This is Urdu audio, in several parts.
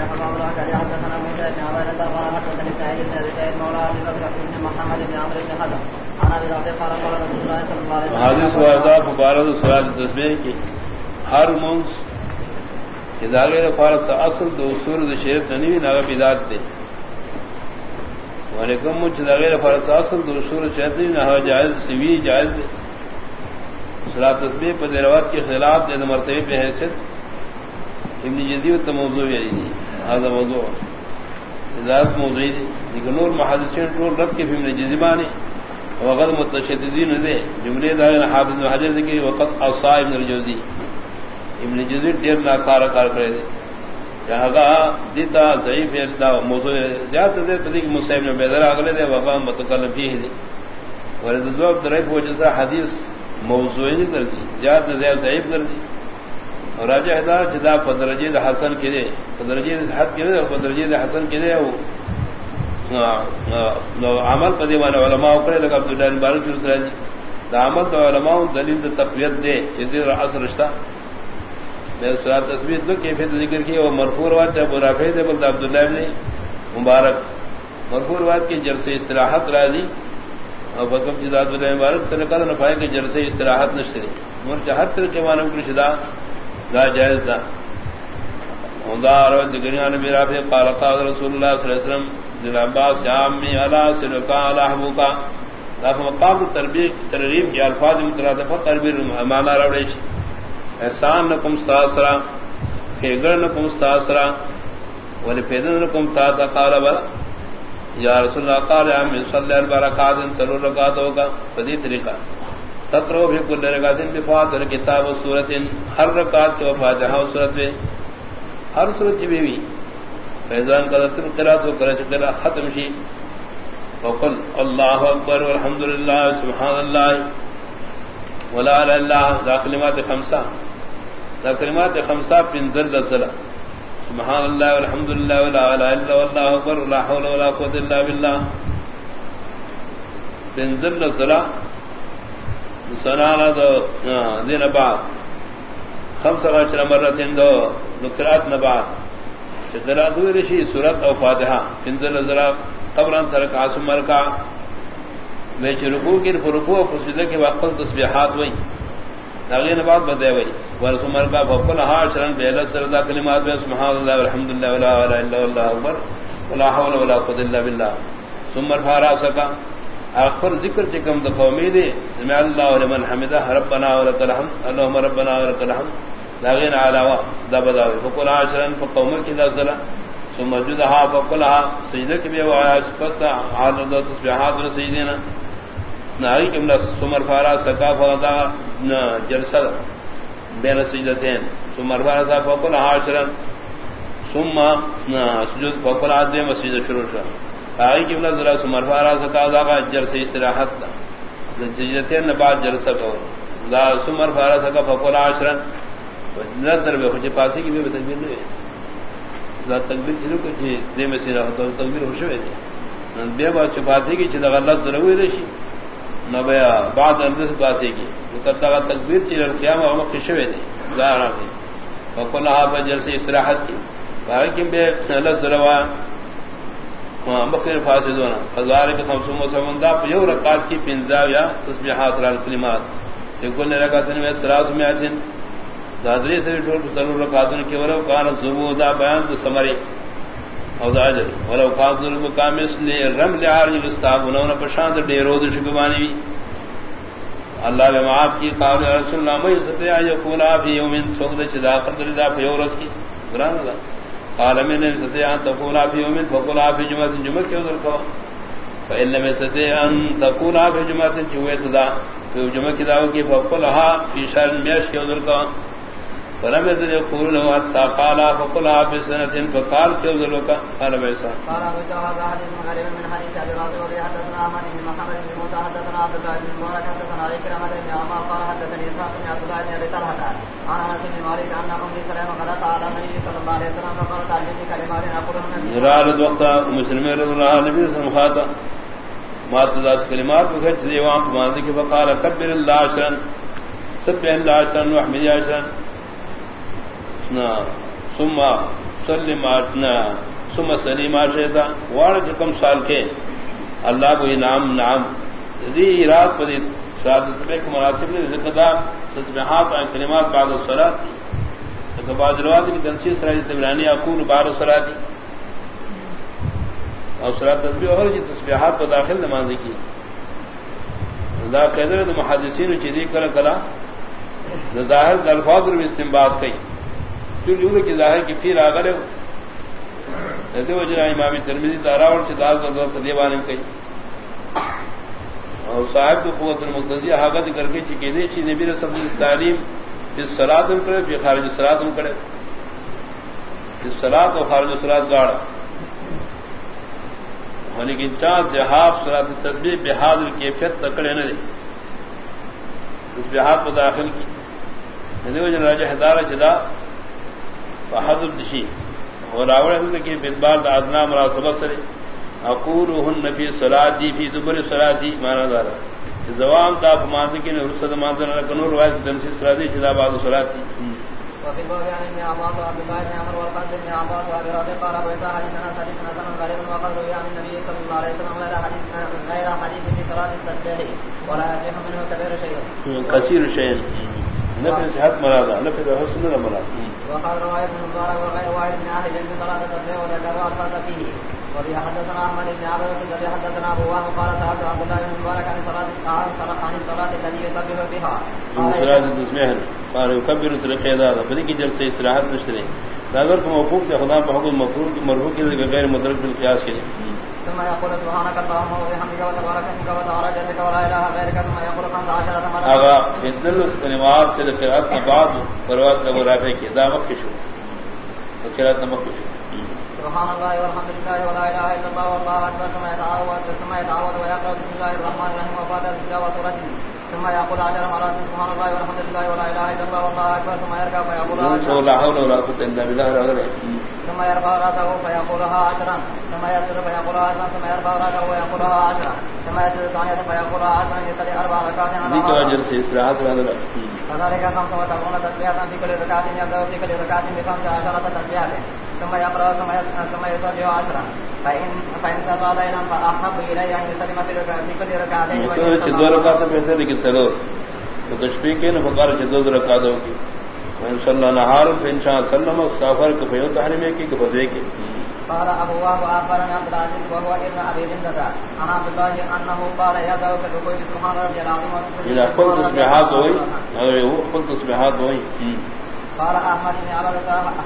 حدثنا موسى بن عبادة قال حدثني سعيد بن سعيد مولى بكر بن محمد بن عمرو بن حزم. عن قال قال رسول الله صلى الله عليه وسلم سوال کی ہر منس ادارے فارت اصل دو اصول دو شریف ننی ناغا دے وعلیکم منچ داغیر فارت اصل دو اصول شریف ننی ناغا جائز سوی جائز دے. صلاح تسبیح پر دیروات کے خلاف دے مرتبہ پہ حیثیت. ابن جدی تو موضوع ہے هذا موضوع. ذات موضوع ہے نور محادثین ٹول رد کے فلم جزبانی وقت متشددین دے، جملے دار حافظ بن حجر ذکر وقت اصا ابن الجوزی. ابن جزی دیر نا کار کار کرے دے. جہاں دیتا ضعیف ہے، دا موضوع زیادہ دے پدی کہ مصیب نے بیدر اگلے دے وقا متکلم فيه دے. ورد ذوب درائف وجہ حدیث موضوعی نہیں کر دی زیادہ زیادہ ضعیف کر دی. راجہ دا جدا پدرجی دا حسن کے دے پدرجی حد کے دے پدرجی دا حسن کے دے عمل پدی والا علماء کرے لگا عبداللہ بن بارک کی رسول دا عمل دا علماء دلیل دا تقویت دے جدی اثر رشتہ میں سورہ تصویر دو کیفیت ذکر کی وہ مرفوع وات جب رافع دے بلد عبداللہ بن مبارک. مرفوع وات کی جلسے استراحت راضی اور بکم جدا عبداللہ مبارک طریقہ نفائے کہ جلسے استراحت نشتری مرچہ ہر طرح کے معنی کی شدہ دا جائز دا. دا روز گنیا نبی رافی قال قال رسول اللہ صلی اللہ علیہ وسلم دل عباس شامی علا سلکا علا حبوکا. دا مقام تربیت ترغیب کی الفاظ مترادفہ تربیر مانا روڑیش احسان نکم ستاسرا فیگر نکم ستاسرا ولی فیدن نکم تاتا قال بلا. یا رسول اللہ قال عمی صلی اللہ علیہ وسلم تلو رکات ہوگا فدی طریقہ تقرو بھی کل رکعت بفات کتاب و سورت ہر رکعت کے وفاتحہ و سورت میں، ہر سورت بھی بھی فیضان کا تر قرات و کرے چکرا ختم شی۔ وقل اللہ اکبر والحمد للہ سبحان اللہ ولا الا اللہ، ذا کلمات خمسہ۔ ذا کلمات خمسہ پنزل دزلہ سبحان اللہ والحمد للہ ولا الا اللہ واللہ اکبر، ولا حول ولا قوت الا باللہ۔ پنزل دزلہ سنانا دو دین بعد. خمس عشر مرت دو نکرات نبعد. چدرا دو رشی سورت او فاتحہ. پنزل ذرا قبران ترک عاصم مرکا. میں رکوع کی رکوع و فسجدہ کے وقت تسبیحات ہوئی اگلے بعد بدے ہوئی ورس مرکا فقل ہا شرن بیل سردا کلمات میں سبحان اللہ والحمد للہ ولا الہ الا اللہ، اکبر. ولا حول ولا قوت الا بالله ثم رفع سکا اخر ذکر چکم د قومی دے سمع اللہ لمن حمدہ، ربنا ولک الحمد اللهم ربنا ولک الحمد، لاغین علاوہ دا بداوی، فقل عشرن فقوم کی دا صلا ثم جدها فقلها سجدہ کی بھی آیا پستا عادت و تسبیحات و سجدینا ناری کم سمر فارا، سکا فغدا جلسہ بین سجدتین۔ سمر فارا سکا فقل عشرن ثم سجد فقل عدویم و سجدہ شروع شروع آئی کی بلا ذرا سمر فارا سکا دا کا جر سے استراحت جلتے نہ بعد جل سکو دا سمر فارا سکا فقول عشرن۔ نظر بے خوش پاسی کی بھی تکبیر نہیں دا تکبیر چلو کچھ دے میں سی رہا تو تکبیر خوش ہوئے تھے بے بات چپاسی کی چھتا غلط ذرا ہوئی رشی نہ بیا بعد اندر پاسی کی۔ کتا تکبیر چل قیام ہم خوش ہوئے تھے دا رہا تھے فقول ہا جل سے استراحت کی۔ باقی کی بے اللہ ذرا مخیر فاسدون. ہزار کے خمسوں سمندا پیو رکعت کی پنزا یا تسبیحات رال کلمات. یقول نے رکعت میں سراس میں دن دادری سے ٹول ضرور رکعتن کے ولو کان زبودا بیان تو سمری. او داجر ولو کان ظلم کام اس لیے رم لعار استاب انہوں نے پرشانت ڈیرو د شکبانی بھی اللہ نے معاف کی قال رسول اللہ میں ستیا یقول فی یوم. سوغد چدا قدر ذا فیورس کی گران اللہ قال من ستي ان تقول في يوم فقل في جمعه جمعه كيو ذلك فإن لم ستي ان تقول في جمعه جمعه صدا في جمعه كذا وكي فقلها في شهر مياش كيو ذلك فلم يزل يقول له حتى قال فقلها في سنة فقال كيو ذلك قال بيسا قال ابو جواب حديث غريب من حديث ابي راضي وبي حدثنا احمد بن محمد بن موسى حدثنا عبد الله بن مبارك حدثنا اكرمه بن عمر قال حدثني اسحاق بن عبد الله بن ابي طلحه عن انس بن مالك ان ام سلمة قالت على النبي صلى الله عليه وسلم فقال تعلمني كلمات اقولهن جلال وقت مسلم رضي الله عنه النبي صلى الله عليه وسلم ما تداس كلمات وخج ديوان فمانذ کی فقال كبر الله عشرا سبح الله عشرا واحمد عشرا ثم سلم آٹنا سم سلیم آشیتا وار کم سال کے اللہ کو نام نام۔ دی رات پر شاد سبے کے مناسب نے ذکر دا تسبیحات اور کلمات بعد الصلاۃ تو بعض کی تنسیص راجی تبرانی اقول بار الصلاۃ اور تسبیح اور جی تسبیحات پر داخل نماز کی۔ دا قدر محدثین چیزی کلا کلا ظاہر الفاظ میں استنباط کئی۔ چونکہ کی ظاہر کی پھر آگر ہے وجہ امام ترمیزی داراوڑ سے دال کا دیوان کئی۔ اور صاحب کو قوت المقتضی حاغت کر کے چکے دے چی نبی رسم تعلیم۔ اس سلاد کرے پھر خارج سلاد کرے۔ اس سلاد اور خارج سلاد گاڑ ہاں، لیکن چار جہاز سلاد تصویر بحاد کیفیت تکڑے نہ دے۔ اس بحاد کو داخل کی۔ یعنی راجہ ہدارہ جدا بہادر دشی۔ اور راوڑ کی بدبار دادنا مرا سبق سرے۔ اقول ہن نفی سلادی فی زبر سلادی مانا دارا۔ زوام تا فماند کی نے رسد ماند نہ کنو روایت دنسی سلادی جدا بعد سلادی وفي الباب عن ابن عباس وعبد الله بن عمر والقاسم بن عباس وابي رافع قال حدثنا سعيد بن حسن غريب وقد روي عن النبي صلى الله عليه وسلم غير حديث غير حديث في صلاه التسبيح ولا يصح منه كبير شيء كثير شيء نفي صحت مراد نفي حسن مراد وقال رواه ابن مبارك وغير واحد من اهل العلم صلاه التسبيح وذكر الفاظ فيه وفي حدثنا احمد بن عبد الذي حدثنا ابو وهب قال سالت عبد الله بن مبارك عن صلاه فدي کی جلسے استراحت نشتے اگر کو موقوف کے خدا پر حکم مفعول کی کی غیر مدرک کے ثم يقول سبحانك اللهم وبحمدك وتبارك اسمك وتعالى جدك ولا اله غيرك ثم يقول خمس عشرة مرة اغا بدل الكلمات في القراءات بعد قراءات ابو رافع کی دا وقت شو قراءات نمک شو سبحان الله والحمد لله ولا اله الا الله والله اكبر ثم يتعاوض ثم يتعاوض ويقرا بسم الله الرحمن الرحيم وفاتحه الكتاب وسوره ثم يقول عشر مرات سبحان الله والحمد لله ولا اله الا الله والله اكبر ثم يركع فيقول لا حول ولا قوه الا بالله ثم يرفع راسه فيقولها عشرا ثم يسجد فيقولها عشرا ثم يرفع راسه ويقولها عشرا ثم يسجد ثانية فيقولها عشرا يصلي اربع ركعات على اجر سے استراحت هذا فذلك خمس وتكون تسبيحات في كل ركعة يبدأ في كل ركعة بخمس عشرة تسبيحات ثم يقرأ ثم يصلي عشرا. فإن فإن تطال إلى فأحب إلي أن يسلم في كل ركعتين چلو۔ تو تشبیح کے نہ فقار جدود رکھا دو کی۔ ان شاء سلم سافر کو فیو تحریمے کی کہ بدے قال ابو اخبرنا عبد العزيز وهو ابن ابي عبد الله انه قال كل سبحان ربي العظيم. الى قلت قلت قال احمد بن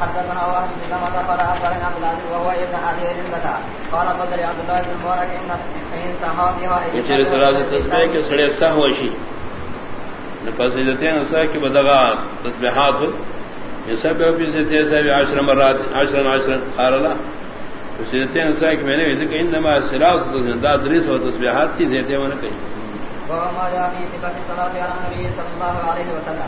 حدثنا واحد بن قال اخبرنا العزيز وهو ابن ابي قال عبد الله بن مبارك ان ان کے سڑے سہو اسا کی بدغا تسبیحات یہ سب بھی سب عشر مرات قال اسا میں نے کہ انما و تسبیحات کی دیتے ہیں وہ نے کہی وما جاء في صفات الصلاه على النبي صلى الله عليه وسلم.